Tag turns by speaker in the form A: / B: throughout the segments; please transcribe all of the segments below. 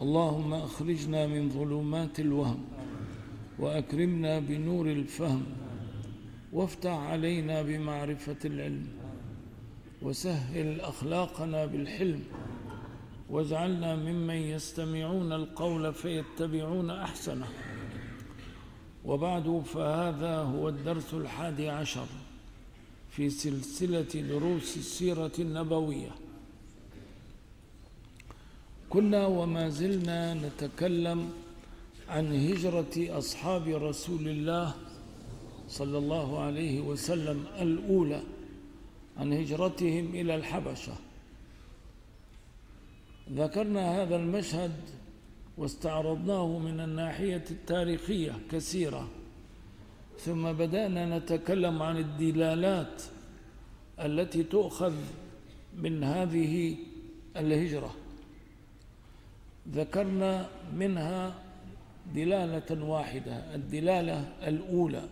A: اللهم أخرجنا من ظلمات الوهم وأكرمنا بنور الفهم وافتح علينا بمعرفة العلم وسهل أخلاقنا بالحلم واجعلنا ممن يستمعون القول فيتبعون أحسنه. وبعد فهذا هو الدرس الحادي عشر في سلسلة دروس السيرة النبوية. كنا وما زلنا نتكلم عن هجرة أصحاب رسول الله صلى الله عليه وسلم الأولى عن هجرتهم إلى الحبشة. ذكرنا هذا المشهد واستعرضناه من الناحية التاريخية كثيرة. ثم بدأنا نتكلم عن الدلالات التي تؤخذ من هذه الهجرة. ذكرنا منها دلالة واحدة الدلالة الأولى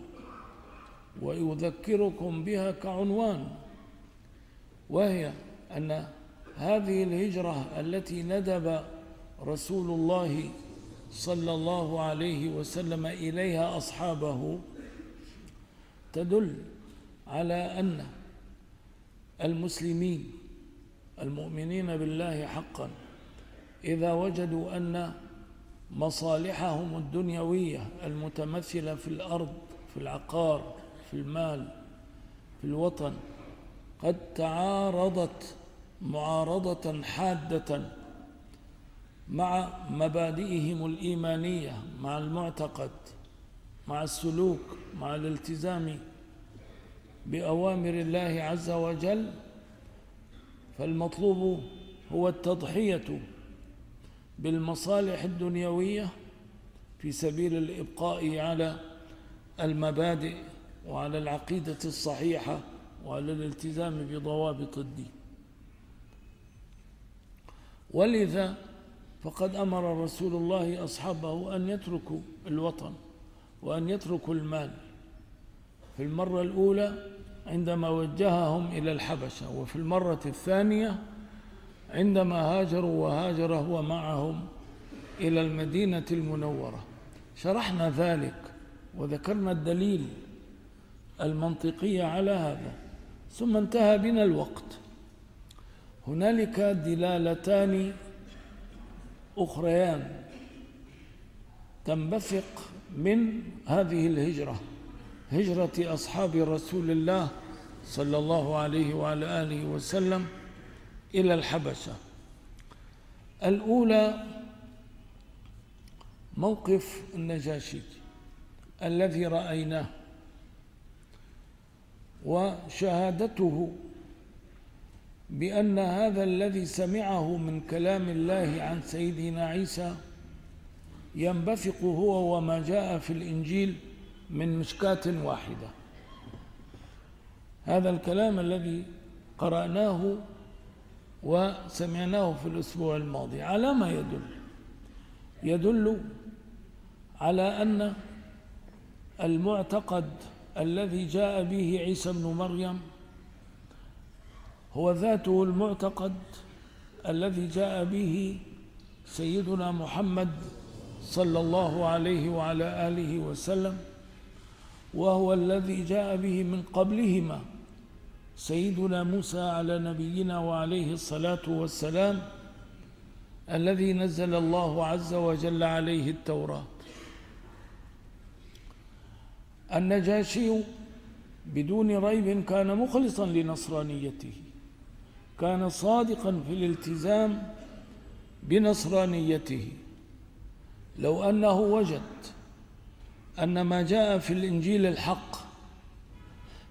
A: ويذكركم بها كعنوان وهي أن هذه الهجرة التي ندب رسول الله صلى الله عليه وسلم إليها أصحابه تدل على أن المسلمين المؤمنين بالله حقا. إذا وجدوا أن مصالحهم الدنيوية المتمثلة في الأرض في العقار في المال في الوطن قد تعارضت معارضة حادة مع مبادئهم الإيمانية مع المعتقد مع السلوك مع الالتزام بأوامر الله عز وجل. فالمطلوب هو التضحية بالمصالح الدنيوية في سبيل الإبقاء على المبادئ وعلى العقيدة الصحيحة وعلى الالتزام بضوابط الدين. ولذا فقد أمر رسول الله أصحابه أن يتركوا الوطن وأن يتركوا المال. في المرة الأولى عندما وجههم إلى الحبشة وفي المرة الثانية عندما هاجروا وهاجر هو معهم إلى المدينة المنورة. شرحنا ذلك وذكرنا الدليل المنطقي على هذا. ثم انتهى بنا الوقت. هنالك دلالتان أخريان تنبثق من هذه الهجرة. هجرة أصحاب رسول الله صلى الله عليه وعلى آله وسلم إلى الحبشة. الأولى موقف النجاشي الذي رأيناه وشهادته بأن هذا الذي سمعه من كلام الله عن سيدنا عيسى ينبثق هو وما جاء في الإنجيل من مشكاة واحدة. هذا الكلام الذي قرأناه وسمعناه في الأسبوع الماضي. على ما يدل؟ يدل على أن المعتقد الذي جاء به عيسى بن مريم هو ذاته المعتقد الذي جاء به سيدنا محمد صلى الله عليه وعلى آله وسلم وهو الذي جاء به من قبلهما. سيدنا موسى على نبينا وعليه الصلاة والسلام الذي نزل الله عز وجل عليه التوراة. النجاشي بدون ريب كان مخلصا لنصرانيته كان صادقا في الالتزام بنصرانيته. لو أنه وجد أن ما جاء في الإنجيل الحق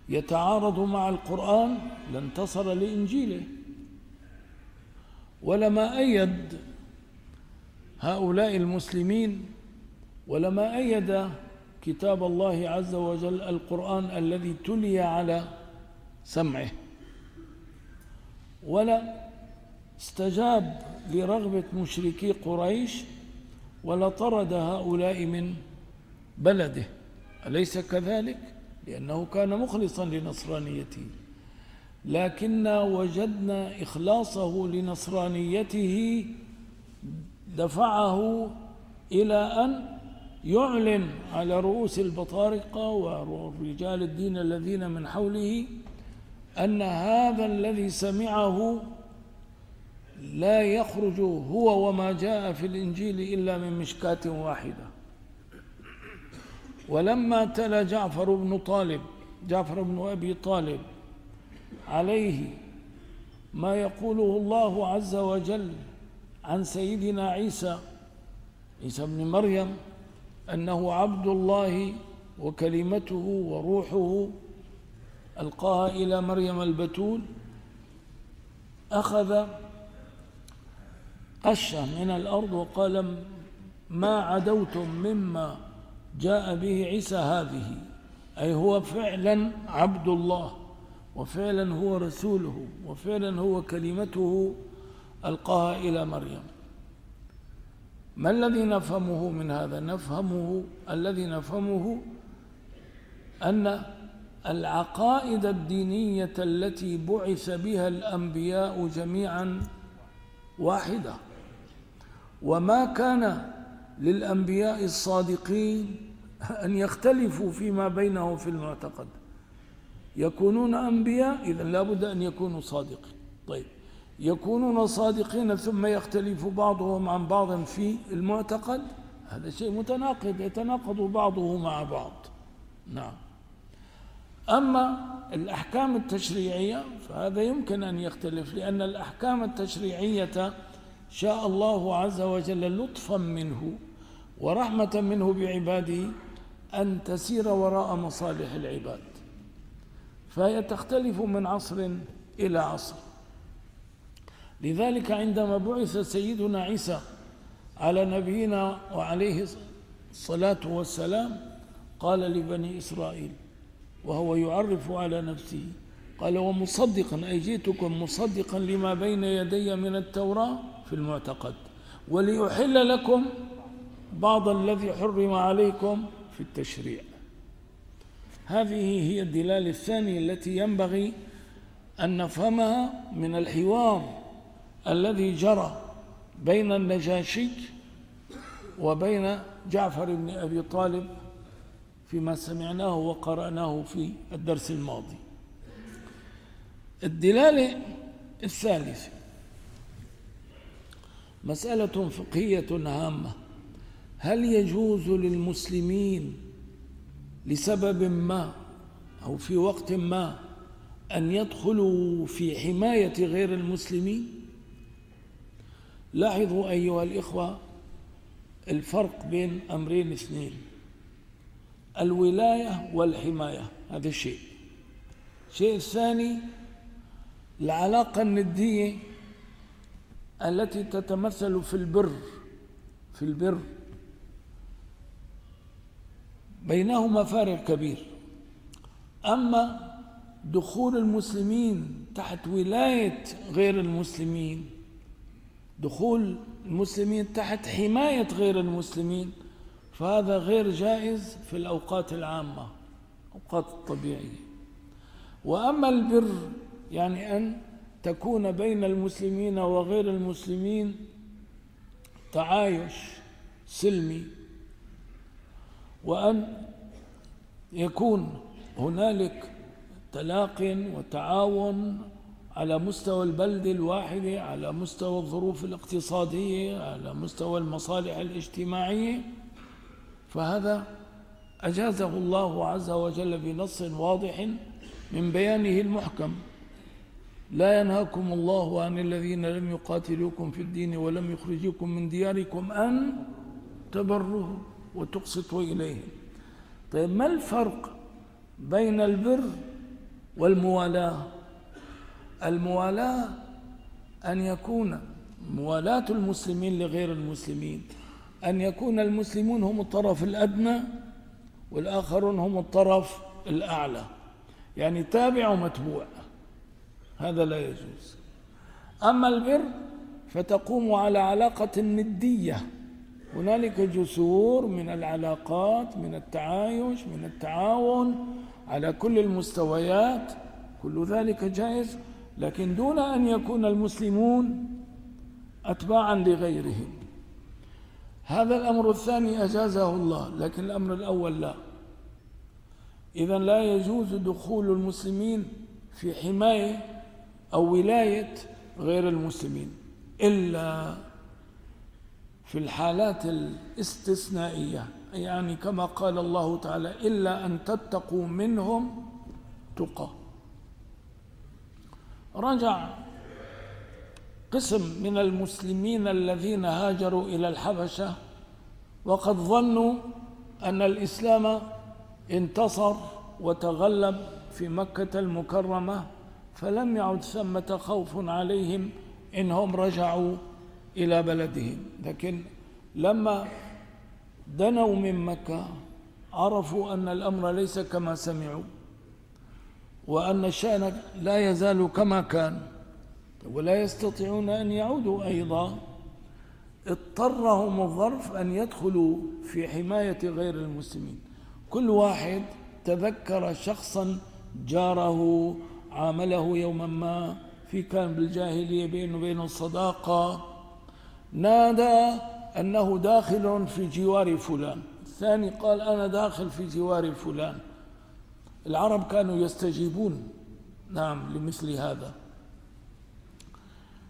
A: يتعارض مع القرآن لانتصر لإنجيله ولما أيد هؤلاء المسلمين ولما أيد كتاب الله عز وجل القرآن الذي تلي على سمعه ولا استجاب لرغبة مشركي قريش ولا طرد هؤلاء من بلده أليس كذلك؟ لأنه كان مخلصا لنصرانيته. لكن وجدنا إخلاصه لنصرانيته دفعه إلى أن يعلن على رؤوس البطارقة ورجال الدين الذين من حوله أن هذا الذي سمعه لا يخرج هو وما جاء في الإنجيل إلا من مشكاة واحدة. ولما تلا جعفر بن طالب جعفر بن أبي طالب عليه ما يقوله الله عز وجل عن سيدنا عيسى عيسى بن مريم أنه عبد الله وكلمته وروحه ألقاها إلى مريم البتول أخذ قشة من الأرض وقال ما عدوتم مما جاء به عيسى هذه أي هو فعلا عبد الله وفعلا هو رسوله وفعلا هو كلمته ألقاها إلى مريم. ما الذي نفهمه من هذا؟ نفهمه الذي نفهمه أن العقائد الدينية التي بعث بها الأنبياء جميعا واحدة. وما كان للأنبياء الصادقين أن يختلفوا فيما بينهم في المعتقد. يكونون أنبياء إذا لابد أن يكونوا صادقين. طيب يكونون صادقين ثم يختلف بعضهم عن بعض في المعتقد؟ هذا شيء متناقض يتناقض بعضه مع بعض. نعم. أما الأحكام التشريعية فهذا يمكن أن يختلف لأن الأحكام التشريعية شاء الله عز وجل لطفا منه. ورحمة منه بعباده أن تسير وراء مصالح العباد. فهي تختلف من عصر إلى عصر. لذلك عندما بعث سيدنا عيسى على نبينا وعليه الصلاة والسلام قال لبني إسرائيل وهو يعرف على نفسه قال ومصدقا أي جئتكم مصدقا لما بين يدي من التوراة في المعتقد وليحل لكم بعض الذي حرم عليكم في التشريع. هذه هي الدلالة الثانية التي ينبغي أن نفهمها من الحوار الذي جرى بين النجاشي وبين جعفر بن أبي طالب فيما سمعناه وقرأناه في الدرس الماضي. الدلالة الثالثة مسألة فقهية هامة. هل يجوز للمسلمين لسبب ما أو في وقت ما أن يدخلوا في حماية غير المسلمين؟ لاحظوا أيها الإخوة الفرق بين أمرين اثنين الولاية والحماية هذا شيء الشيء الثاني العلاقة الندية التي تتمثل في البر في البر. بينهما فارق كبير. أما دخول المسلمين تحت ولاية غير المسلمين دخول المسلمين تحت حماية غير المسلمين فهذا غير جائز في الأوقات العامة أوقات الطبيعية. وأما البر يعني أن تكون بين المسلمين وغير المسلمين تعايش سلمي وأن يكون هنالك تلاق وتعاون على مستوى البلد الواحد على مستوى الظروف الاقتصادية على مستوى المصالح الاجتماعية فهذا أجازه الله عز وجل بنص واضح من بيانه المحكم. لا ينهاكم الله عن الذين لم يقاتلوكم في الدين ولم يخرجوكم من دياركم أن تبروه وتقسطوا إليهم طيب ما الفرق بين البر والموالاة؟ الموالاة أن يكون موالاة المسلمين لغير المسلمين أن يكون المسلمون هم الطرف الأدنى والآخرون هم الطرف الأعلى. يعني تابع ومتبوع. هذا لا يجوز. أما البر فتقوم على علاقة ندية. هنالك جسور من العلاقات من التعايش من التعاون على كل المستويات. كل ذلك جائز لكن دون أن يكون المسلمون أتباعا لغيرهم. هذا الأمر الثاني أجازه الله لكن الأمر الأول لا. إذا لا يجوز دخول المسلمين في حماية أو ولاية غير المسلمين إلا في الحالات الاستثنائية يعني كما قال الله تعالى إلا أن تتقوا منهم تقى. رجع قسم من المسلمين الذين هاجروا إلى الحبشة وقد ظنوا أن الإسلام انتصر وتغلب في مكة المكرمة فلم يعد ثمة خوف عليهم إنهم رجعوا إلى بلدهم. لكن لما دنوا من مكة عرفوا أن الأمر ليس كما سمعوا وأن الشأن لا يزال كما كان ولا يستطيعون أن يعودوا أيضا اضطرهم الظرف أن يدخلوا في حماية غير المسلمين. كل واحد تذكر شخصا جاره عامله يوما ما في كان بالجاهلية بينه وبينه الصداقة. نادى أنه داخل في جوار فلان. الثاني قال أنا داخل في جوار فلان. العرب كانوا يستجيبون. نعم لمثل هذا.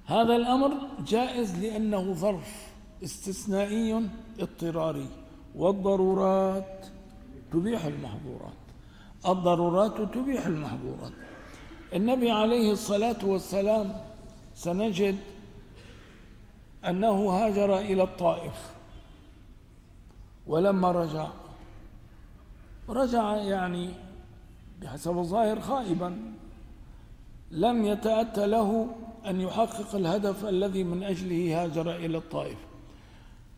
A: هذا الأمر جائز لأنه ظرف استثنائي اضطراري. والضرورات تبيح المحظورات. الضرورات تبيح المحظورات. النبي عليه الصلاة والسلام سنجد أنه هاجر إلى الطائف ولما رجع رجع يعني بحسب الظاهر خائبا لم يتأتى له أن يحقق الهدف الذي من أجله هاجر إلى الطائف.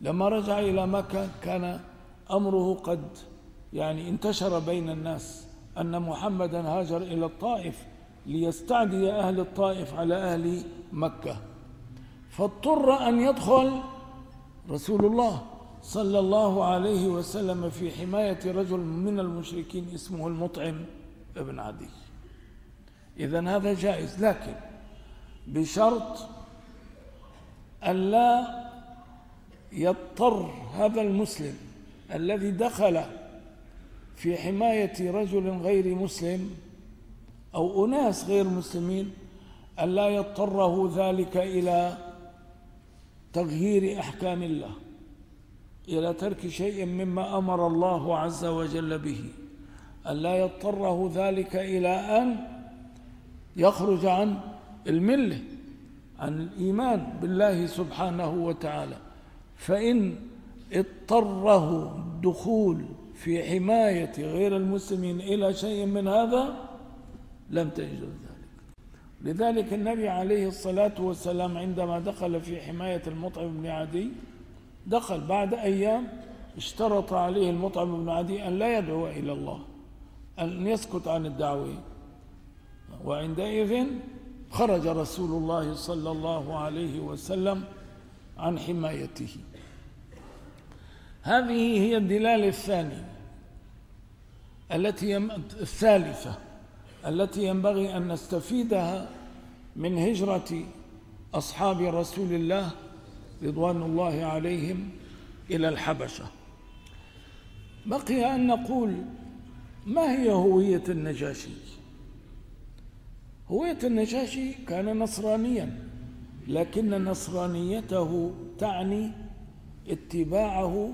A: لما رجع إلى مكة كان أمره قد يعني انتشر بين الناس أن محمدا هاجر إلى الطائف ليستعدي أهل الطائف على أهل مكة. فاضطر أن يدخل رسول الله صلى الله عليه وسلم في حماية رجل من المشركين اسمه المطعم ابن عدي. إذا هذا جائز لكن بشرط أن لا يضطر هذا المسلم الذي دخل في حماية رجل غير مسلم أو أناس غير مسلمين أن لا يضطره ذلك إلى تغيير أحكام الله إلى ترك شيء مما أمر الله عز وجل به. أن لا يضطره ذلك إلى أن يخرج عن الملة عن الإيمان بالله سبحانه وتعالى. فإن اضطره الدخول في حماية غير المسلمين إلى شيء من هذا لم ذلك لذلك النبي عليه الصلاة والسلام عندما دخل في حماية المطعم بن عدي دخل بعد أيام اشترط عليه المطعم بن عدي أن لا يدعو إلى الله أن يسكت عن الدعوة. وعندئذ خرج رسول الله صلى الله عليه وسلم عن حمايته. هذه هي الدلالة الثانية التي الثالثة. التي ينبغي أن نستفيدها من هجرة أصحاب رسول الله رضوان الله عليهم إلى الحبشة. بقي أن نقول ما هي هوية النجاشي؟ هوية النجاشي كان نصرانيا لكن نصرانيته تعني اتباعه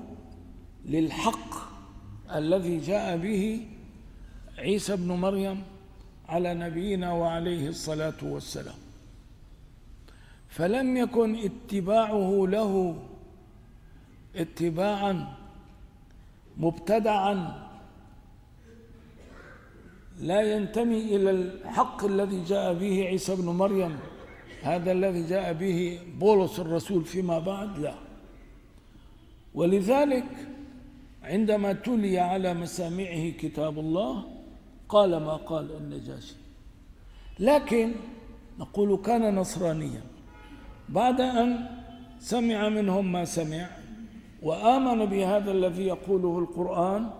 A: للحق الذي جاء به عيسى بن مريم على نبينا وعليه الصلاة والسلام. فلم يكن اتباعه له اتباعا مبتدعا لا ينتمي إلى الحق الذي جاء به عيسى بن مريم هذا الذي جاء به بولس الرسول فيما بعد؟ لا. ولذلك عندما تلي على مسامعه كتاب الله قال ما قال النجاشي. لكن نقول كان نصرانيا. بعد أن سمع منهم ما سمع وآمن بهذا الذي يقوله القرآن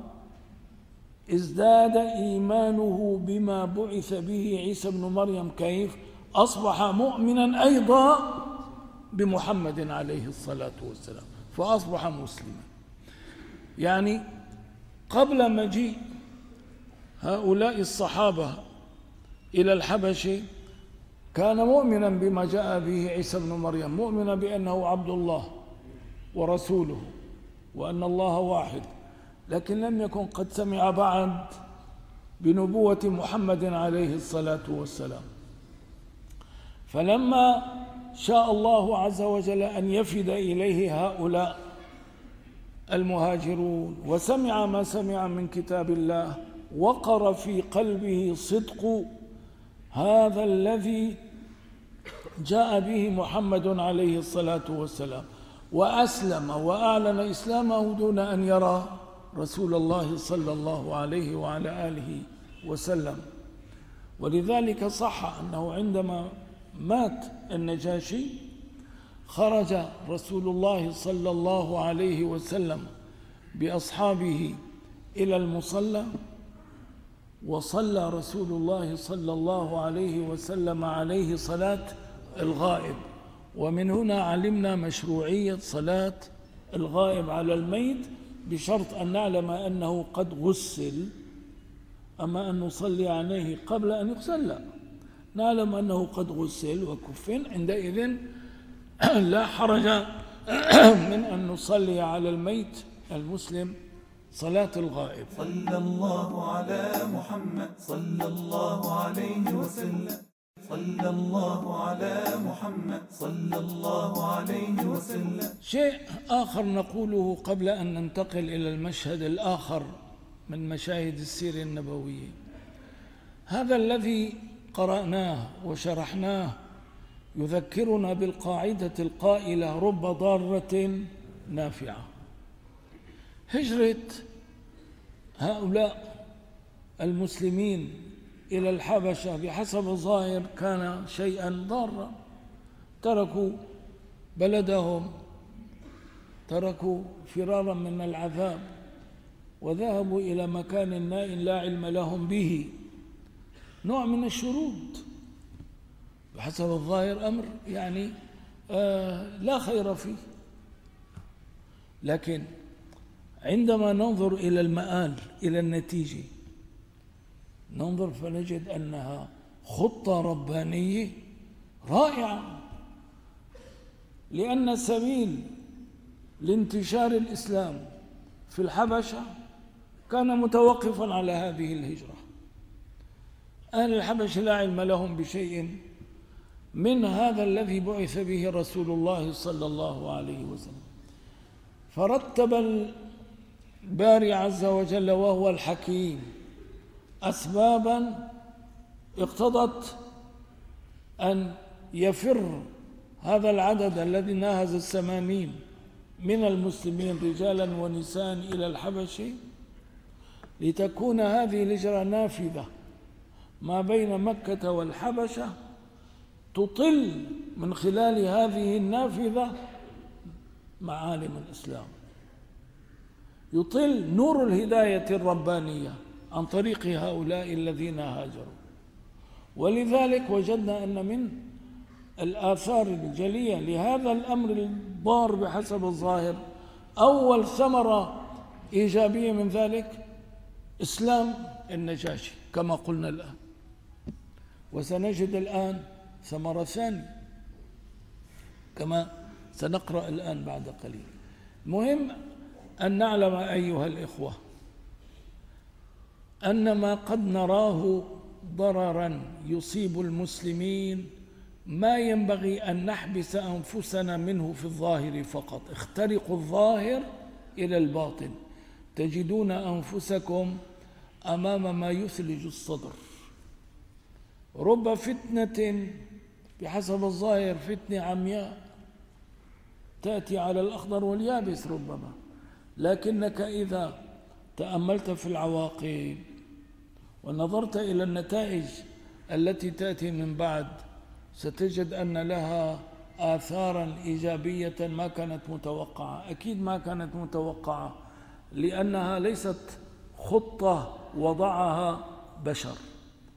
A: ازداد إيمانه بما بعث به عيسى بن مريم كيف؟ أصبح مؤمنا أيضا بمحمد عليه الصلاة والسلام فأصبح مسلما. يعني قبل مجيء هؤلاء الصحابة إلى الحبش كان مؤمنا بما جاء به عيسى بن مريم مؤمنا بأنه عبد الله ورسوله وأن الله واحد لكن لم يكن قد سمع بعد بنبوة محمد عليه الصلاة والسلام. فلما شاء الله عز وجل أن يفد إليه هؤلاء المهاجرون وسمع ما سمع من كتاب الله وقر في قلبه صدق هذا الذي جاء به محمد عليه الصلاة والسلام. وأسلم وأعلن إسلامه دون أن يرى رسول الله صلى الله عليه وعلى آله وسلم. ولذلك صح أنه عندما مات النجاشي خرج رسول الله صلى الله عليه وسلم بأصحابه إلى المصلى وصلى رسول الله صلى الله عليه وسلم عليه صلاة الغائب. ومن هنا علمنا مشروعية صلاة الغائب على الميت بشرط أن نعلم أنه قد غسل أما أن نصلي عليه قبل أن يغسل لا نعلم أنه قد غسل وكفن عندئذ لا حرج من أن نصلي على الميت المسلم صلاة الغائب.
B: صلى الله على محمد. صلى الله عليه وسلم. صلى الله على محمد. صلى الله عليه وسلم.
A: شيء آخر نقوله قبل أن ننتقل إلى المشهد الآخر من مشاهد السيرة النبوية هذا الذي قرأناه وشرحناه يذكرنا بالقاعدة القائلة رب ضارة نافعة. هجرة هؤلاء المسلمين إلى الحبشة بحسب الظاهر كان شيئا ضارا. تركوا بلدهم تركوا فرارا من العذاب وذهبوا إلى مكان نائٍ لا علم لهم به. نوع من الشرود بحسب الظاهر أمر يعني آه لا خير فيه. لكن عندما ننظر إلى المآل إلى النتيجة ننظر فنجد أنها خطة ربانية رائعة. لأن سبيل لانتشار الإسلام في الحبشة كان متوقفا على هذه الهجرة. أهل الحبشة لا علم لهم بشيء من هذا الذي بعث به رسول الله صلى الله عليه وسلم. فرتب الباري عز وجل وهو الحكيم. أسبابا اقتضت أن يفر هذا العدد الذي ناهز الثمانين من المسلمين رجالا ونساء إلى الحبش لتكون هذه الهجرة نافذة. ما بين مكة والحبشة تطل من خلال هذه النافذة معالم الإسلام. يطل نور الهداية الربانية عن طريق هؤلاء الذين هاجروا. ولذلك وجدنا أن من الآثار الجلية لهذا الأمر الضار بحسب الظاهر أول ثمرة إيجابية من ذلك إسلام النجاشي كما قلنا الآن. وسنجد الآن ثمرة ثانية كما سنقرأ الآن بعد قليل. مهم أن نعلم أيها الإخوة أن ما قد نراه ضررا يصيب المسلمين ما ينبغي أن نحبس أنفسنا منه في الظاهر فقط. اخترقوا الظاهر إلى الباطن. تجدون أنفسكم أمام ما يثلج الصدر. رب فتنة بحسب الظاهر فتنة عمياء تأتي على الأخضر واليابس ربما. لكنك إذا تأملت في العواقب ونظرت إلى النتائج التي تأتي من بعد ستجد أن لها آثارا إيجابية ما كانت متوقعة. أكيد ما كانت متوقعة لأنها ليست خطة وضعها بشر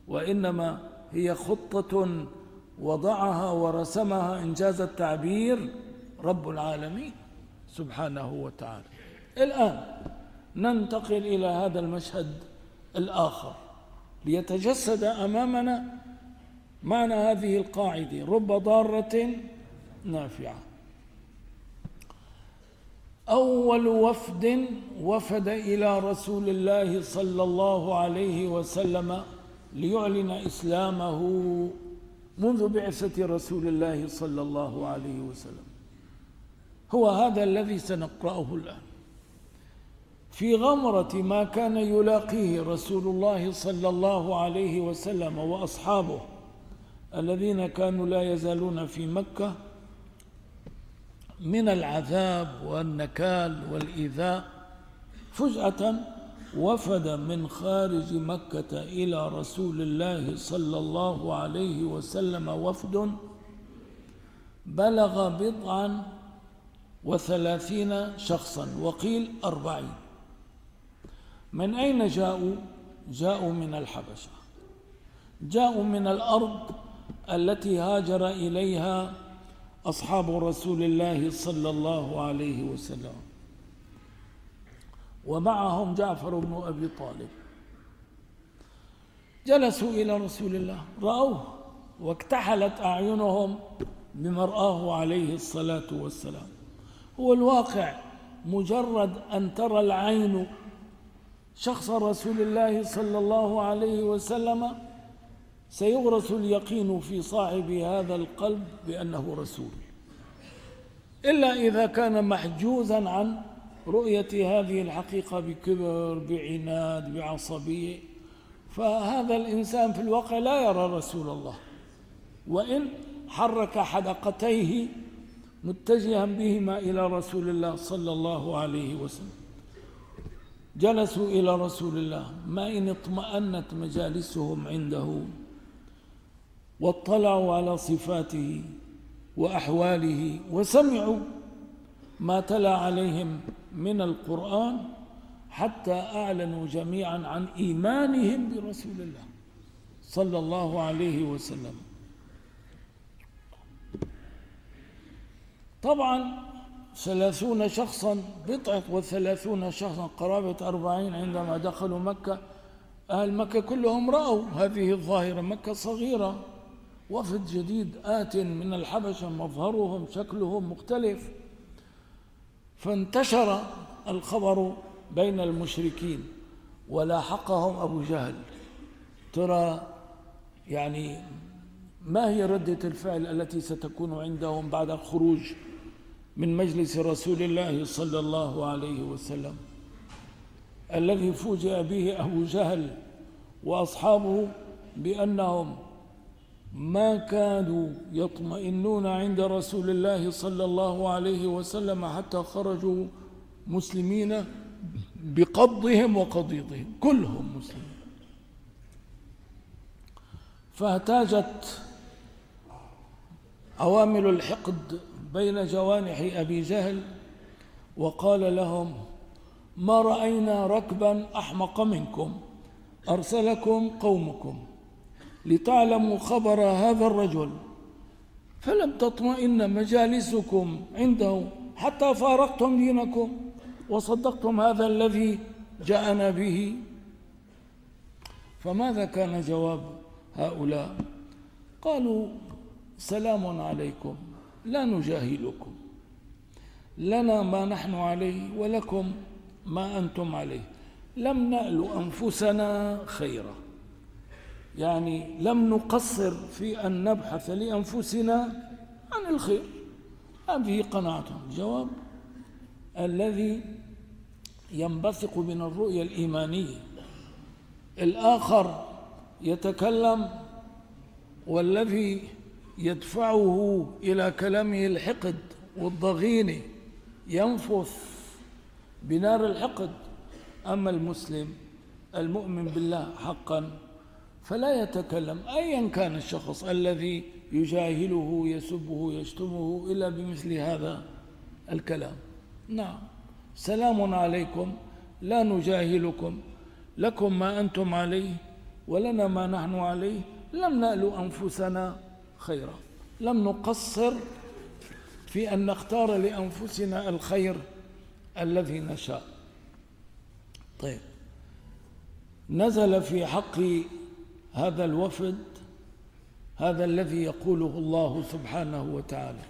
A: وإنما هي خطة وضعها ورسمها إنجاز التعبير رب العالمين سبحانه وتعالى. الآن ننتقل إلى هذا المشهد الآخر ليتجسد أمامنا معنى هذه القاعدة رب ضارة نافعة. أول وفد وفد إلى رسول الله صلى الله عليه وسلم ليعلن إسلامه منذ بعثة رسول الله صلى الله عليه وسلم. هو هذا الذي سنقرأه الآن. في غمرة ما كان يلاقيه رسول الله صلى الله عليه وسلم وأصحابه الذين كانوا لا يزالون في مكة من العذاب والنكال والإيذاء فجأة وفد من خارج مكة إلى رسول الله صلى الله عليه وسلم وفد بلغ بضعا وثلاثين شخصا وقيل أربعين. من أين جاءوا؟ جاءوا من الحبشة. جاءوا من الأرض التي هاجر إليها أصحاب رسول الله صلى الله عليه وسلم. ومعهم جعفر بن أبي طالب. جلسوا إلى رسول الله. رأوه واكتحلت أعينهم بمرآه عليه الصلاة والسلام. هو الواقع مجرد أن ترى العين شخص رسول الله صلى الله عليه وسلم سيغرس اليقين في صاحب هذا القلب بأنه رسول. إلا إذا كان محجوزا عن رؤية هذه الحقيقة بكبر بعناد بعصبية فهذا الإنسان في الواقع لا يرى رسول الله. وإن حرك حدقتيه متجها بهما إلى رسول الله صلى الله عليه وسلم. جلسوا إلى رسول الله. ما إن اطمأنت مجالسهم عنده واطلعوا على صفاته وأحواله وسمعوا ما تلا عليهم من القرآن حتى أعلنوا جميعا عن إيمانهم برسول الله صلى الله عليه وسلم. طبعا ثلاثون شخصا بضعة وثلاثون شخصا قرابة أربعين عندما دخلوا مكة. أهل مكة كلهم رأوا هذه الظاهرة مكة صغيرة وفد جديد آت من الحبشة مظهرهم شكلهم مختلف. فانتشر الخبر بين المشركين ولاحقهم أبو جهل. ترى يعني ما هي ردة الفعل التي ستكون عندهم بعد الخروج؟ من مجلس رسول الله صلى الله عليه وسلم الذي فوجئ به أبو جهل وأصحابه بأنهم ما كانوا يطمئنون عند رسول الله صلى الله عليه وسلم حتى خرجوا مسلمين بقبضهم وقضيضهم كلهم مسلمين. فاحتاجت عوامل الحقد بين جوانح أبي جهل وقال لهم ما رأينا ركبا أحمق منكم أرسلكم قومكم لتعلموا خبر هذا الرجل فلم تطمئن مجالسكم عنده حتى فارقتم دينكم وصدقتم هذا الذي جاءنا به. فماذا كان جواب هؤلاء؟ قالوا سلام عليكم. لا نجاهلكم. لنا ما نحن عليه ولكم ما أنتم عليه. لم نأل أنفسنا خيرا. يعني لم نقصر في أن نبحث لأنفسنا عن الخير. هذه قناعتهم. الجواب الذي ينبثق من الرؤية الإيمانية. الآخر يتكلم والذي يدفعه إلى كلامه الحقد والضغينة. ينفث بنار الحقد. أما المسلم المؤمن بالله حقا فلا يتكلم أيا كان الشخص الذي يجاهله يسبه يشتمه إلا بمثل هذا الكلام. نعم. سلام عليكم. لا نجاهلكم. لكم ما أنتم عليه ولنا ما نحن عليه. لم نأل أنفسنا خيرا. لم نقصر في أن نختار لأنفسنا الخير الذي نشاء. طيب. نزل في حق هذا الوفد هذا الذي يقوله الله سبحانه وتعالى.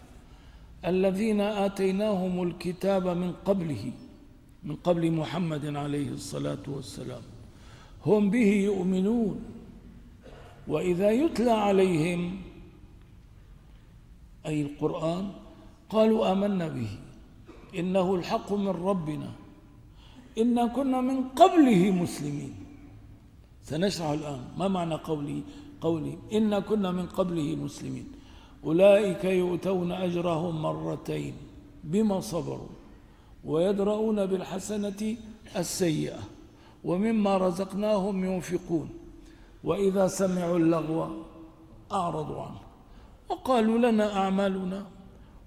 A: الذين آتيناهم الكتاب من قبله من قبل محمد عليه الصلاة والسلام هم به يؤمنون. وإذا يتلى عليهم أي القرآن قالوا آمنا به. إنه الحق من ربنا. إنا كنا من قبله مسلمين. سنشرح الآن. ما معنى قولي؟ قولي. إنا كنا من قبله مسلمين. أولئك يؤتون أجرهم مرتين بما صبروا ويدرؤون بالحسنة السيئة ومما رزقناهم ينفقون. وإذا سمعوا اللغو أعرضوا عنه. وقالوا لنا أعمالنا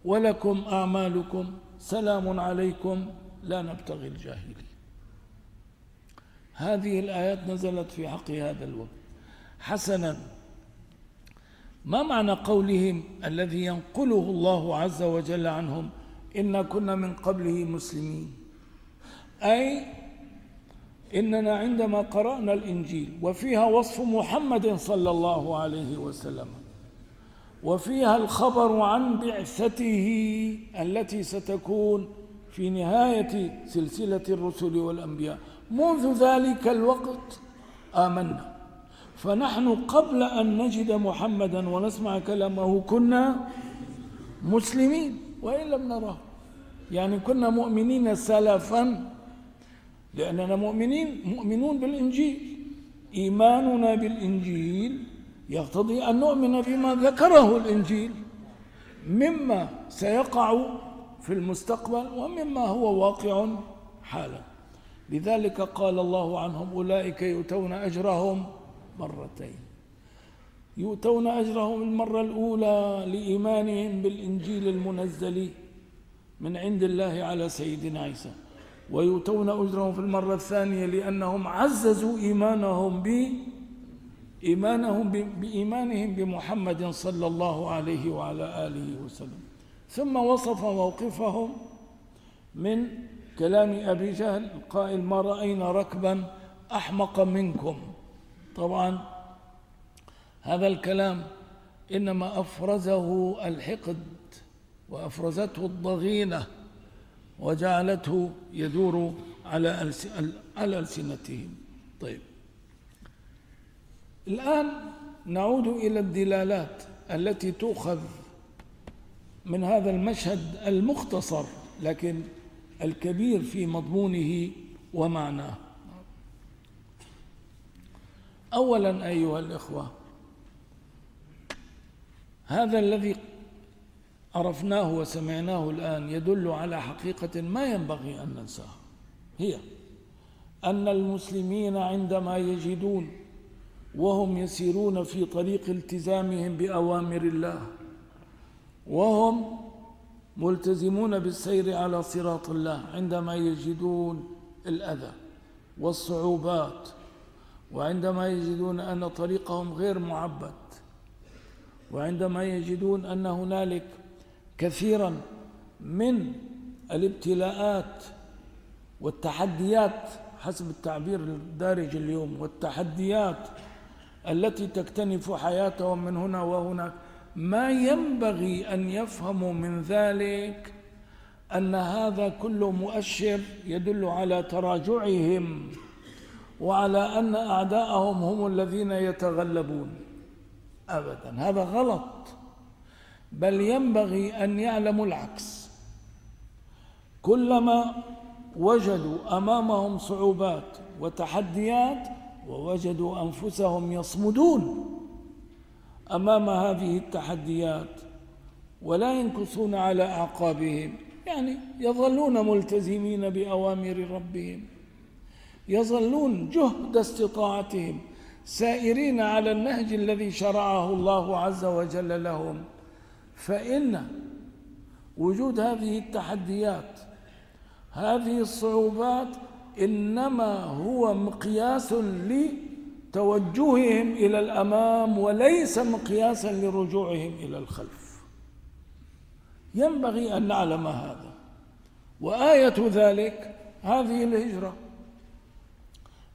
A: ولكم أعمالكم سلام عليكم لا نبتغي الجاهلين. هذه الآيات نزلت في حق هذا الوقت. حسنا ما معنى قولهم الذي ينقله الله عز وجل عنهم إنا كنا من قبله مسلمين؟ أي إننا عندما قرأنا الإنجيل وفيها وصف محمد صلى الله عليه وسلم وفيها الخبر عن بعثته التي ستكون في نهاية سلسلة الرسل والأنبياء. منذ ذلك الوقت آمنا. فنحن قبل أن نجد محمدا ونسمع كلامه كنا مسلمين وإن لم نراه يعني كنا مؤمنين سلفا لأننا مؤمنين مؤمنون بالإنجيل. إيماننا بالإنجيل يقتضي أن نؤمن بما ذكره الإنجيل مما سيقع في المستقبل ومما هو واقع حالا. لذلك قال الله عنهم أولئك يؤتون أجرهم مرتين. يؤتون أجرهم المرة الأولى لإيمانهم بالإنجيل المنزل من عند الله على سيدنا عيسى ويؤتون أجرهم في المرة الثانية لأنهم عززوا إيمانهم ب إيمانهم بإيمانهم بمحمد صلى الله عليه وعلى آله وسلم. ثم وصف موقفهم من كلام أبي جهل القائل ما رأينا ركبا أحمق منكم. طبعا هذا الكلام إنما أفرزه الحقد وأفرزته الضغينة وجعلته يدور على على ألسنتهم. طيب. الآن نعود إلى الدلالات التي تؤخذ من هذا المشهد المختصر لكن الكبير في مضمونه ومعناه. أولا أيها الإخوة هذا الذي عرفناه وسمعناه الآن يدل على حقيقة ما ينبغي أن ننساها هي أن المسلمين عندما يجدون وهم يسيرون في طريق التزامهم بأوامر الله. وهم ملتزمون بالسير على صراط الله عندما يجدون الأذى والصعوبات وعندما يجدون أن طريقهم غير معبد وعندما يجدون أن هنالك كثيرا من الابتلاءات والتحديات حسب التعبير الدارج اليوم والتحديات التي تكتنف حياتهم من هنا وهناك. ما ينبغي أن يفهموا من ذلك أن هذا كله مؤشر يدل على تراجعهم وعلى أن أعداءهم هم الذين يتغلبون. أبدا. هذا غلط. بل ينبغي أن يعلموا العكس. كلما وجدوا أمامهم صعوبات وتحديات ووجدوا أنفسهم يصمدون أمام هذه التحديات ولا ينكصون على أعقابهم يعني يظلون ملتزمين بأوامر ربهم يظلون جهد استطاعتهم سائرين على النهج الذي شرعه الله عز وجل لهم. فإن وجود هذه التحديات هذه الصعوبات إنما هو مقياس لتوجههم إلى الأمام وليس مقياسا لرجوعهم إلى الخلف. ينبغي أن نعلم هذا. وآية ذلك هذه الهجرة.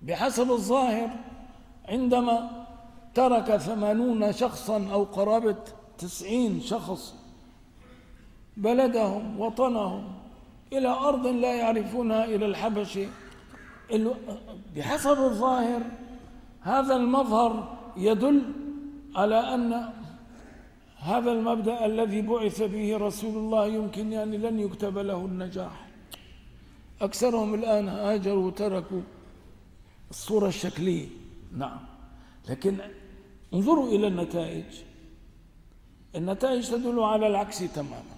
A: بحسب الظاهر عندما ترك ثمانون شخصا أو قرابة تسعين شخص بلدهم وطنهم إلى أرض لا يعرفونها إلى الحبش بحسب الظاهر هذا المظهر يدل على أن هذا المبدأ الذي بعث به رسول الله يمكن يعني لن يكتب له النجاح. أكثرهم الآن هاجروا وتركوا الصورة الشكلية. نعم. لكن انظروا إلى النتائج. النتائج تدل على العكس تماما.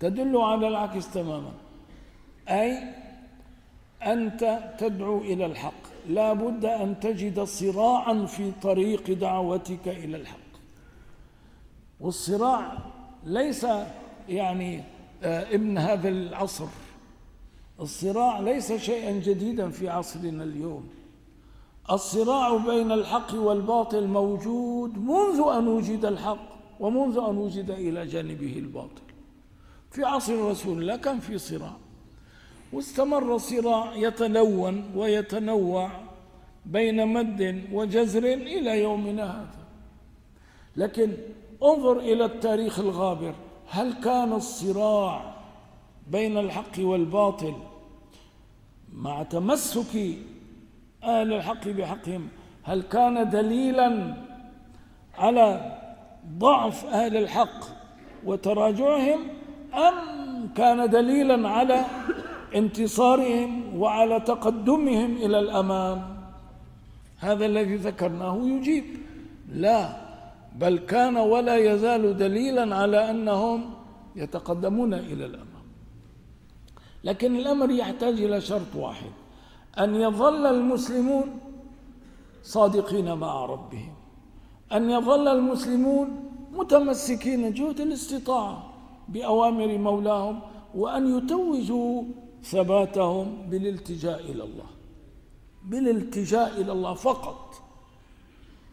A: تدل على العكس تماما. أي أنت تدعو إلى الحق. لا بد أن تجد صراعا في طريق دعوتك إلى الحق. والصراع ليس يعني آه، ابن هذا العصر. الصراع ليس شيئا جديدا في عصرنا اليوم. الصراع بين الحق والباطل موجود منذ أن وجد الحق ومنذ أن وجد إلى جانبه الباطل. في عصر رسول الله كان في صراع. واستمر الصراع يتلون ويتنوع بين مد وجزر إلى يومنا هذا. لكن انظر إلى التاريخ الغابر. هل كان الصراع بين الحق والباطل مع تمسك أهل الحق بحقهم؟ هل كان دليلا على ضعف أهل الحق وتراجعهم؟ أم كان دليلا على انتصارهم وعلى تقدمهم إلى الأمام. هذا الذي ذكرناه يجيب. لا بل كان ولا يزال دليلا على أنهم يتقدمون إلى الأمام. لكن الأمر يحتاج إلى شرط واحد أن يظل المسلمون صادقين مع ربهم أن يظل المسلمون متمسكين جهد الاستطاعة بأوامر مولاهم وأن يتوجوا ثباتهم بالالتجاء إلى الله. بالالتجاء إلى الله فقط.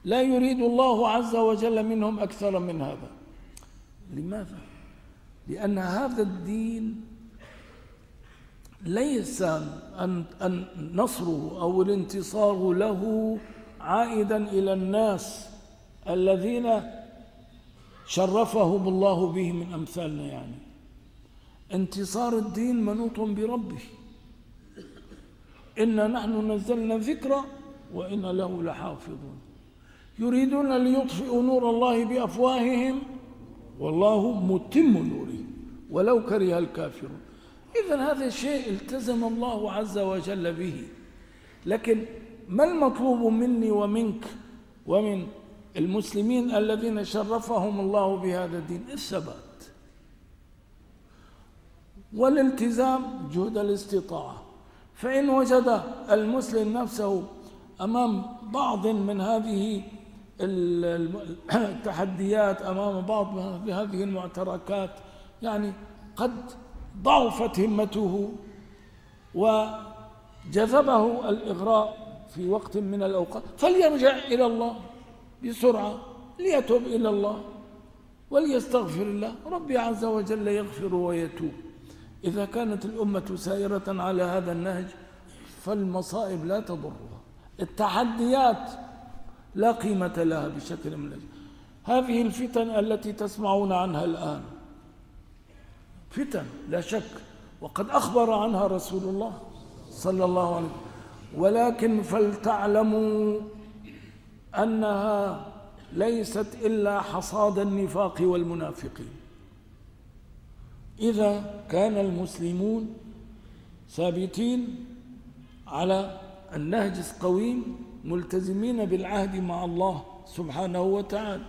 A: لا يريد الله عز وجل منهم أكثر من هذا. لماذا؟ لأن هذا الدين ليس أن نصره أو الانتصار له عائدا إلى الناس الذين شرفهم الله به من أمثالنا يعني. انتصار الدين منوط بربه. إنا نحن نزلنا ذكرى وإنا له لحافظون. يريدون ليطفئوا نور الله بأفواههم. والله متم نوره. ولو كره الكافرون. إذا هذا الشيء التزم الله عز وجل به. لكن ما المطلوب مني ومنك ومن المسلمين الذين شرفهم الله بهذا الدين؟ الثبات. والالتزام جهد الاستطاعة. فإن وجد المسلم نفسه أمام بعض من هذه التحديات أمام بعض من هذه المعتركات يعني قد ضعفت همته وجذبه الإغراء في وقت من الأوقات. فليرجع إلى الله بسرعة ليتوب إلى الله وليستغفر الله. ربي عز وجل يغفر ويتوب. إذا كانت الأمة سائرة على هذا النهج فالمصائب لا تضرها. التحديات لا قيمة لها بشكل من الأشكال هذه الفتن التي تسمعون عنها الآن فتن لا شك وقد أخبر عنها رسول الله صلى الله عليه وسلم. ولكن فلتعلموا أنها ليست إلا حصاد النفاق والمنافقين. إذا كان المسلمون ثابتين على النهج القويم ملتزمين بالعهد مع الله سبحانه وتعالى.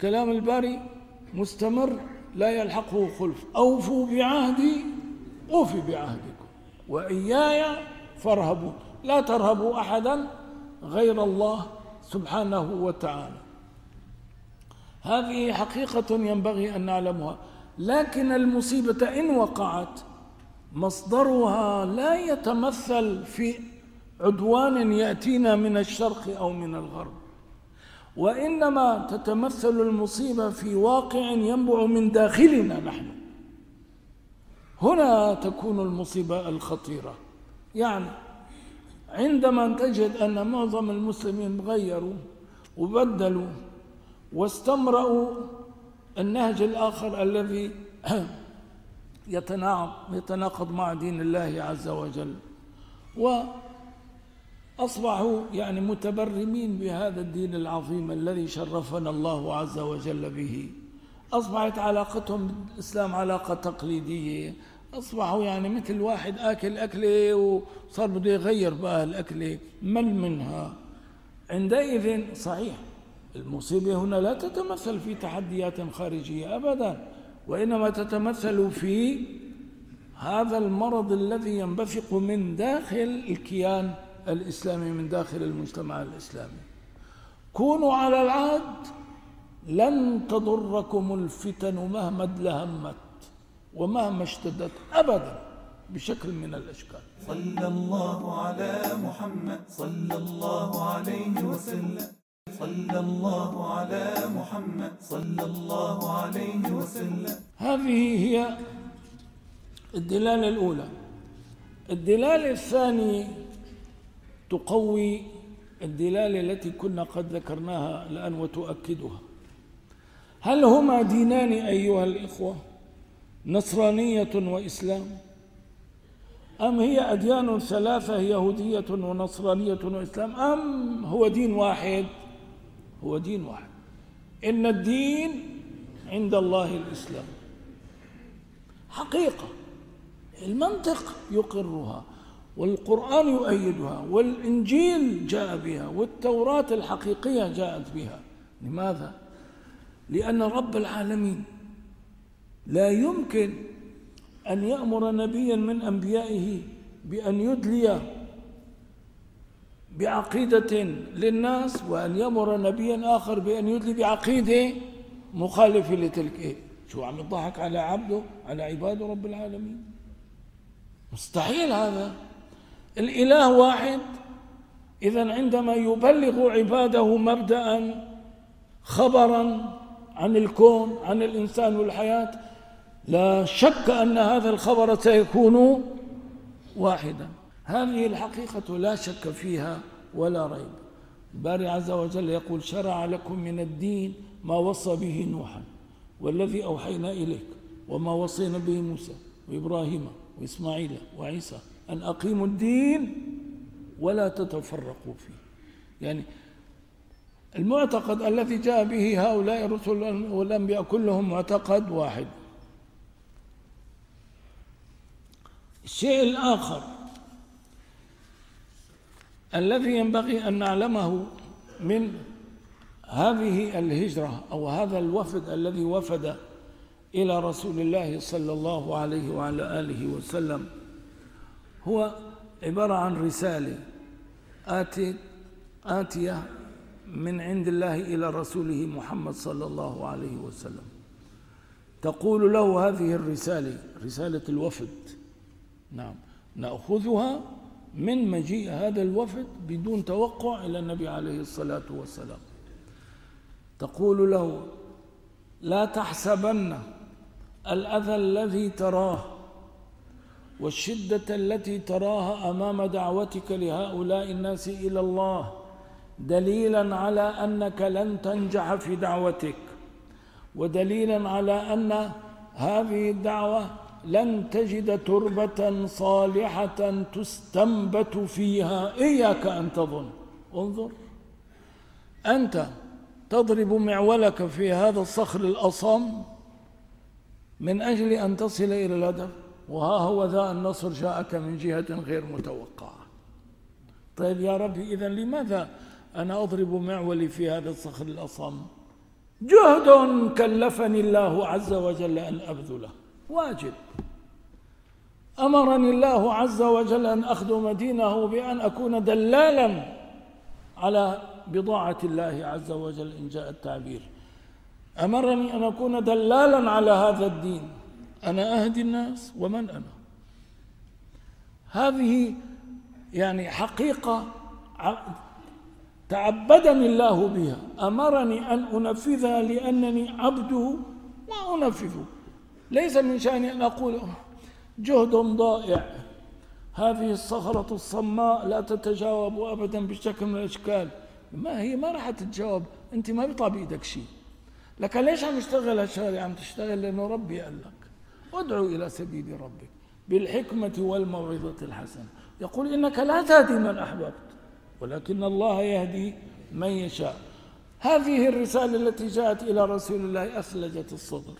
A: كلام الباري مستمر لا يلحقه خلف. أوفوا بعهدي أوفي بعهدكم. وإياي فارهبوا لا ترهبوا أحدا غير الله سبحانه وتعالى. هذه حقيقة ينبغي أن نعلمها. لكن المصيبة إن وقعت مصدرها لا يتمثل في عدوان يأتينا من الشرق أو من الغرب وإنما تتمثل المصيبة في واقع ينبع من داخلنا نحن. هنا تكون المصيبة الخطيرة. يعني عندما تجد أن معظم المسلمين غيروا وبدلوا واستمرأوا النهج الآخر الذي يتناقض مع دين الله عز وجل. وأصبحوا يعني متبرمين بهذا الدين العظيم الذي شرفنا الله عز وجل به. أصبحت علاقتهم بالإسلام علاقة تقليدية. أصبحوا يعني مثل واحد آكل أكلة وصار بده يغير بقى الأكلة مل منها. عندئذ صحيح المصيبة هنا لا تتمثل في تحديات خارجية أبدا وإنما تتمثل في هذا المرض الذي ينبثق من داخل الكيان الإسلامي من داخل المجتمع الإسلامي. كونوا على العهد لن تضركم الفتن مهما ادلهمت ومهما اشتدت أبدا بشكل من الأشكال.
B: صلى الله على محمد صلى الله عليه وسلم. صلى الله على محمد صلى الله عليه وسلم.
A: هذه هي الدلالة الأولى. الدلالة الثانية تقوي الدلالة التي كنا قد ذكرناها الآن وتؤكدها. هل هما دينان أيها الإخوة؟ نصرانية وإسلام؟ أم هي أديان ثلاثة يهودية ونصرانية وإسلام؟ أم هو دين واحد؟ هو دين واحد. إن الدين عند الله الإسلام. حقيقة المنطق يقرها والقرآن يؤيدها والإنجيل جاء بها والتوراة الحقيقية جاءت بها. لماذا؟ لأن رب العالمين لا يمكن أن يأمر نبيا من أنبيائه بأن يدلي بعقيدة للناس وأن يأمر نبيا آخر بأن يدلي بعقيدة مخالفة لتلك إيه؟ شو عم يضحك على عبده على عباده رب العالمين. مستحيل هذا. الإله واحد. إذا عندما يبلغ عباده مبدأ خبرا عن الكون عن الإنسان والحياة لا شك أن هذا الخبر سيكون واحدا. هذه الحقيقة لا شك فيها. ولا ريب. الباري عز وجل يقول شرع لكم من الدين ما وصى به نوحا والذي أوحينا إليك وما وصينا به موسى وإبراهيم وإسماعيل وعيسى أن أقيموا الدين ولا تتفرقوا فيه. يعني المعتقد الذي جاء به هؤلاء الرسل والأنبياء كلهم معتقد واحد. الشيء الآخر الذي ينبغي أن نعلمه من هذه الهجرة أو هذا الوفد الذي وفد إلى رسول الله صلى الله عليه وعلى آله وسلم هو عبارة عن رسالة آتي آتية من عند الله إلى رسوله محمد صلى الله عليه وسلم. تقول له هذه الرسالة رسالة الوفد. نعم. نأخذها من مجيء هذا الوفد بدون توقع إلى النبي عليه الصلاة والسلام. تقول له لا تحسبن الأذى الذي تراه والشدة التي تراها أمام دعوتك لهؤلاء الناس إلى الله دليلا على أنك لن تنجح في دعوتك ودليلا على أن هذه الدعوة لن تجد تربة صالحة تستنبت فيها. إياك أن تظن. انظر. أنت تضرب معولك في هذا الصخر الأصم من أجل أن تصل إلى الهدف. وها هو ذا النصر جاءك من جهة غير متوقعة. طيب يا ربي إذا لماذا أنا أضرب معولي في هذا الصخر الأصم؟ جهد كلفني الله عز وجل أن أبذله. واجب. أمرني الله عز وجل أن أخدم دينه بأن أكون دلالا على بضاعة الله عز وجل إن جاء التعبير. أمرني أن أكون دلالا على هذا الدين. أنا أهدي الناس ومن أنا. هذه يعني حقيقة تعبدني الله بها. أمرني أن أنفذها لأنني عبده ما أنفذه. ليس من شأني أن أقول جهد ضائع. هذه الصخرة الصماء لا تتجاوب أبدا بشكل من الأشكال. ما هي؟ ما راح تتجاوب. أنت ما بيطلع بإيدك شيء. لكن ليش عم تشتغل هالشغلة عم تشتغل لأنه ربي قال لك. ادعو إلى سبيل ربك بالحكمة والموعظة الحسنة. يقول إنك لا تهدي من أحببت ولكن الله يهدي من يشاء. هذه الرسالة التي جاءت إلى رسول الله أثلجت الصدر.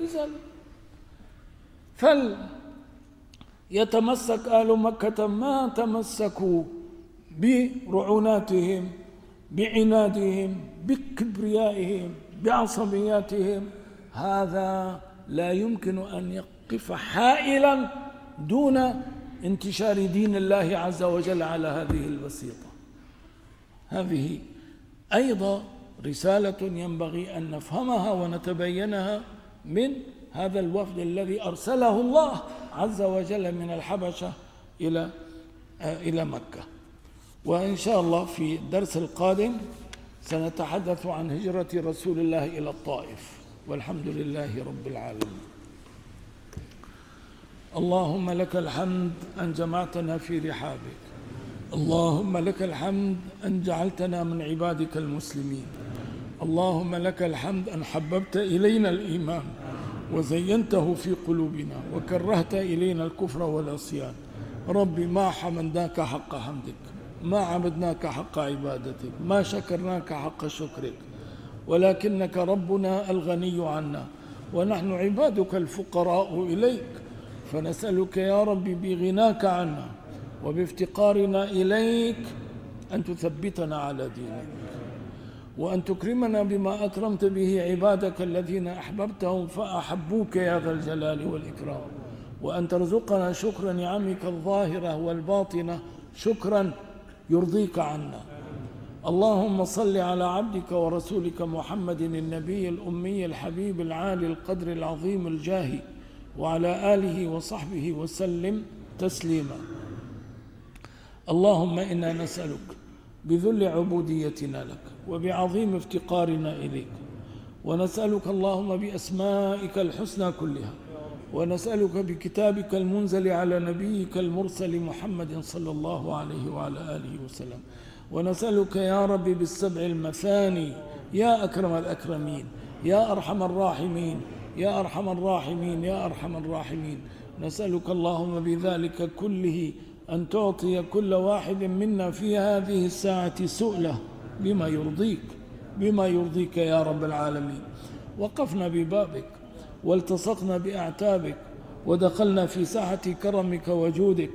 A: رسالة فل يتمسك أهل مكة ما تمسكوا برعوناتهم بعنادهم بكبريائهم بعصبياتهم. هذا لا يمكن أن يقف حائلا دون انتشار دين الله عز وجل على هذه البسيطة. هذه أيضا رسالة ينبغي أن نفهمها ونتبينها. من هذا الوفد الذي أرسله الله عز وجل من الحبشة إلى إلى مكة. وإن شاء الله في الدرس القادم سنتحدث عن هجرة رسول الله إلى الطائف. والحمد لله رب العالمين. اللهم لك الحمد أن جمعتنا في رحابك. اللهم لك الحمد أن جعلتنا من عبادك المسلمين. اللهم لك الحمد أن حببت إلينا الإيمان. وزينته في قلوبنا وكرهت إلينا الكفر والعصيان. ربي ما حمدناك حق حمدك ما عبدناك حق عبادتك ما شكرناك حق شكرك. ولكنك ربنا الغني عنا ونحن عبادك الفقراء إليك. فنسألك يا رب بغناك عنا وبافتقارنا إليك أن تثبتنا على دينك. وأن تكرمنا بما أكرمت به عبادك الذين أحببتهم فأحبوك يا ذا الجلال والإكرام. وأن ترزقنا شكر نعمك الظاهرة والباطنة شكرا يرضيك عنا. اللهم صل على عبدك ورسولك محمد النبي الأمي الحبيب العالي القدر العظيم الجاهي وعلى آله وصحبه وسلم تسليما. اللهم إنا نسألك بذل عبوديتنا لك وبعظيم افتقارنا إليك. ونسألك اللهم بأسمائك الحسنى كلها ونسألك بكتابك المنزل على نبيك المرسل محمد صلى الله عليه وعلى آله وسلم. ونسألك يا رب بالسبع المثاني يا أكرم الأكرمين يا أرحم الراحمين يا أرحم الراحمين يا أرحم الراحمين. نسألك اللهم بذلك كله أن تعطي كل واحد منا في هذه الساعة سؤلة بما يرضيك بما يرضيك يا رب العالمين. وقفنا ببابك والتصقنا بأعتابك ودخلنا في ساحة كرمك وجودك.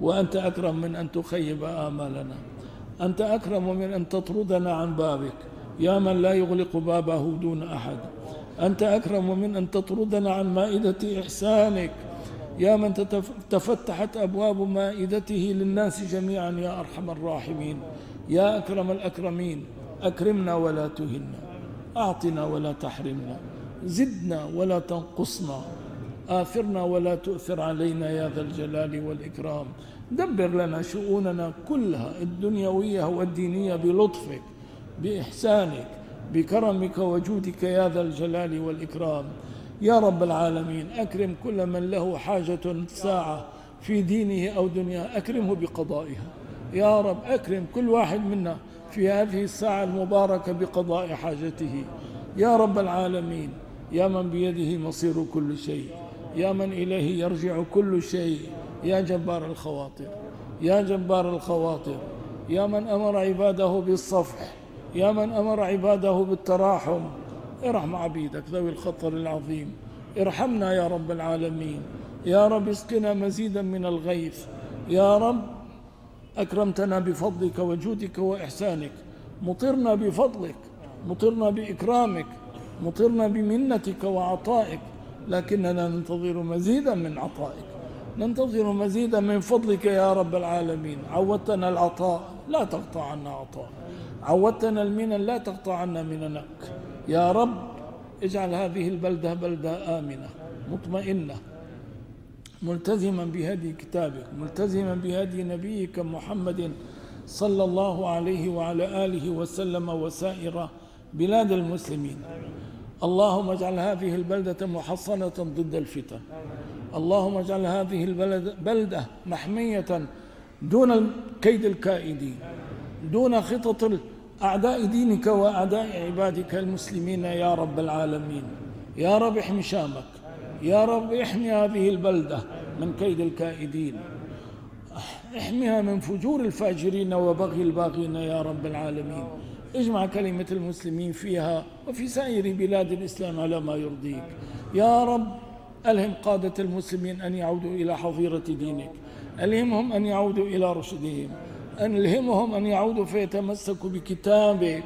A: وأنت أكرم من أن تخيب آمالنا. أنت أكرم من أن تطردنا عن بابك. يا من لا يغلق بابه دون أحد. أنت أكرم من أن تطردنا عن مائدة إحسانك. يا من تفتحت أبواب مائدته للناس جميعا يا أرحم الراحمين يا أكرم الأكرمين أكرمنا ولا تهنا أعطنا ولا تحرمنا زدنا ولا تنقصنا آثرنا ولا تؤثر علينا يا ذا الجلال والإكرام. دبر لنا شؤوننا كلها الدنيوية والدينية بلطفك بإحسانك بكرمك وجودك يا ذا الجلال والإكرام. يا رب العالمين أكرم كل من له حاجة ساعة في دينه أو دنياه أكرمه بقضائها. يا رب أكرم كل واحد منا في هذه الساعة المباركة بقضاء حاجته. يا رب العالمين يا من بيده مصير كل شيء. يا من إليه يرجع كل شيء. يا جبار الخواطر يا جبار الخواطر. يا من أمر عباده بالصفح. يا من أمر عباده بالتراحم. ارحم عبيدك ذوي الخطر العظيم. ارحمنا يا رب العالمين. يا رب اسقنا مزيدا من الغيث. يا رب أكرمتنا بفضلك وجودك وإحسانك. مطرنا بفضلك مطرنا بإكرامك مطرنا بمنتك وعطائك. لكننا ننتظر مزيدا من عطائك. ننتظر مزيدا من فضلك يا رب العالمين. عودتنا العطاء لا تقطع عنا عطاء. عودتنا المنن لا تقطع عنا مننك يا رب اجعل هذه البلدة بلدة آمنة مطمئنة ملتزما بهدي كتابك ملتزما بهدي نبيك محمد صلى الله عليه وعلى آله وسلم وسائر بلاد المسلمين. اللهم اجعل هذه البلدة محصنة ضد الفتن. اللهم اجعل هذه البلد بلدة محمية دون كيد الكائدين دون خطط أعداء دينك وأعداء عبادك المسلمين يا رب العالمين. يا رب احمي شامك. يا رب احمي هذه البلدة من كيد الكائدين. احميها من فجور الفاجرين وبغي الباغين يا رب العالمين. اجمع كلمة المسلمين فيها وفي سائر بلاد الإسلام على ما يرضيك. يا رب ألهم قادة المسلمين أن يعودوا إلى حظيرة دينك. ألهمهم أن يعودوا إلى رشدهم. ألهمهم أن يعودوا فيتمسكوا بكتابك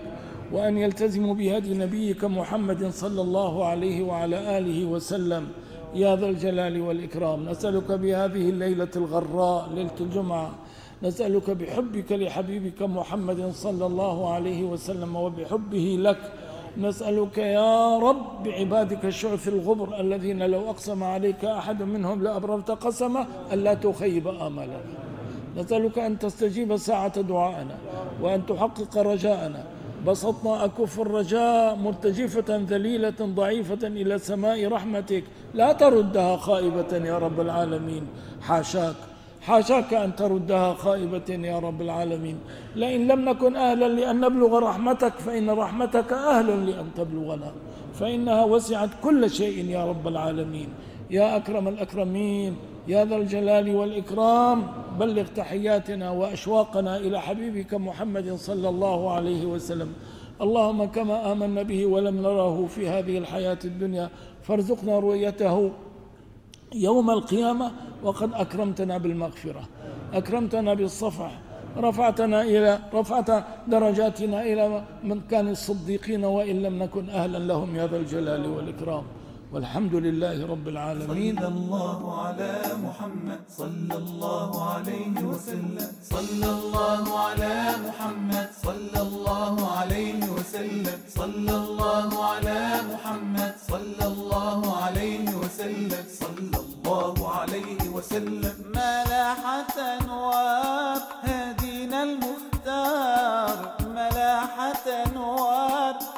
A: وأن يلتزموا بهدي نبيك محمد صلى الله عليه وعلى آله وسلم. يا ذا الجلال والإكرام. نسألك بهذه الليلة الغراء ليلة الجمعة. نسألك بحبك لحبيبك محمد صلى الله عليه وسلم وبحبه لك. نسألك يا رب بعبادك الشعث الغبر الذين لو أقسم عليك أحد منهم لأبررت قسمه ألا تخيب آمالنا. نسألك أن تستجيب ساعة دعائنا وأن تحقق رجاءنا. بسطنا أكف الرجاء مرتجفة ذليلة ضعيفة إلى سماء رحمتك. لا تردها خائبة يا رب العالمين. حاشاك حاشاك أن تردها خائبة يا رب العالمين. لئن لم نكن أهلا لأن نبلغ رحمتك فإن رحمتك أهل لأن تبلغنا. فإنها وسعت كل شيء يا رب العالمين. يا أكرم الأكرمين يا ذا الجلال والإكرام بلغ تحياتنا وأشواقنا إلى حبيبك محمد صلى الله عليه وسلم. اللهم كما آمنا به ولم نره في هذه الحياة الدنيا فارزقنا رؤيته يوم القيامة وقد أكرمتنا بالمغفرة. أكرمتنا بالصفح رفعتنا إلى رفعت درجاتنا إلى من كان الصديقين وإن لم نكن أهلا لهم يا ذا الجلال والإكرام. والحمد لله رب العالمين.
B: صلى الله على محمد. صلى الله عليه وسلم. صلى الله على محمد. صلى الله عليه وسلم. صلى الله على محمد. صلى الله عليه وسلم. صلى الله عليه وسلم.
C: ملاحة نوار هدينا المختار. ملاحة نوار